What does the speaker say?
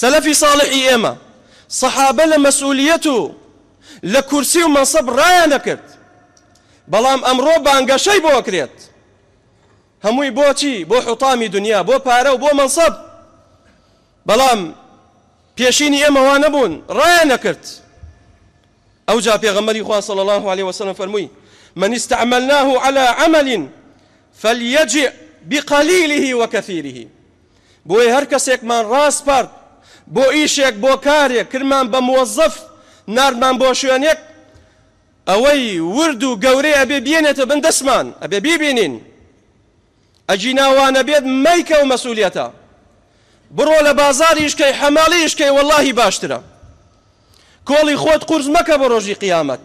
سەلەفی ساڵحی ئێمە سەحابە لە مەسئولیەت و لە کورسی و مەنسەب ڕایانەکرد بەڵام ئەمڕۆ بانگەشەی بۆ ئەکرێت هەمووی بۆچی بۆ حوتامی دنیا بۆ پارە و بۆ مەنسەب بەڵام پێشینی ئێمە وا نەبوون ڕایانەکرد ئەو جا پێغەمەری خوا صلی الله عليه وسلم فەرمووی من استعملناه على عمل فليجئ بقليله وكثيره بۆیە هەر کەسێکمان ڕاسپارد بۆ ئیشێک بۆ کارێک کردمان بە موەزەف ناردمان بۆ شوێنێک ئەوەی ورد و گەورەی ئەبێ بێنێتە بن دەستمان ئەبێ بیبینین ئەجینا وانەبێت مەیکە و مەسوولیەتە بڕۆ لە بازاریش کەی حەماڵیش کەی وەڵاهی باشترە کۆڵی خۆت قورس مەکە بە ڕۆژی قیامەت